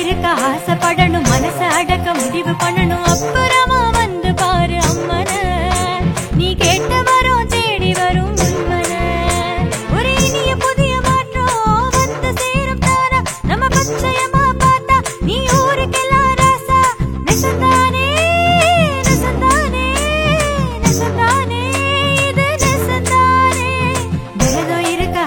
இருக்க ஆசைப்படணும் மனச அடக்க முடிவு பண்ணணும். அப்புறமா வந்து பாரு அம்மன. நீ கேட்ட வரும் தேடி வரும் உண்மன. ஒரு இனிய புதிய மாற்றம் வந்து சேரும் தானா. நம்ம பச்சையமா பார்த்தா நீ ஊருக்கெல்லாம் ராசா. நெசந்தானே நெசந்தானே நெசந்தானே இது நெசந்தானே. இருக்க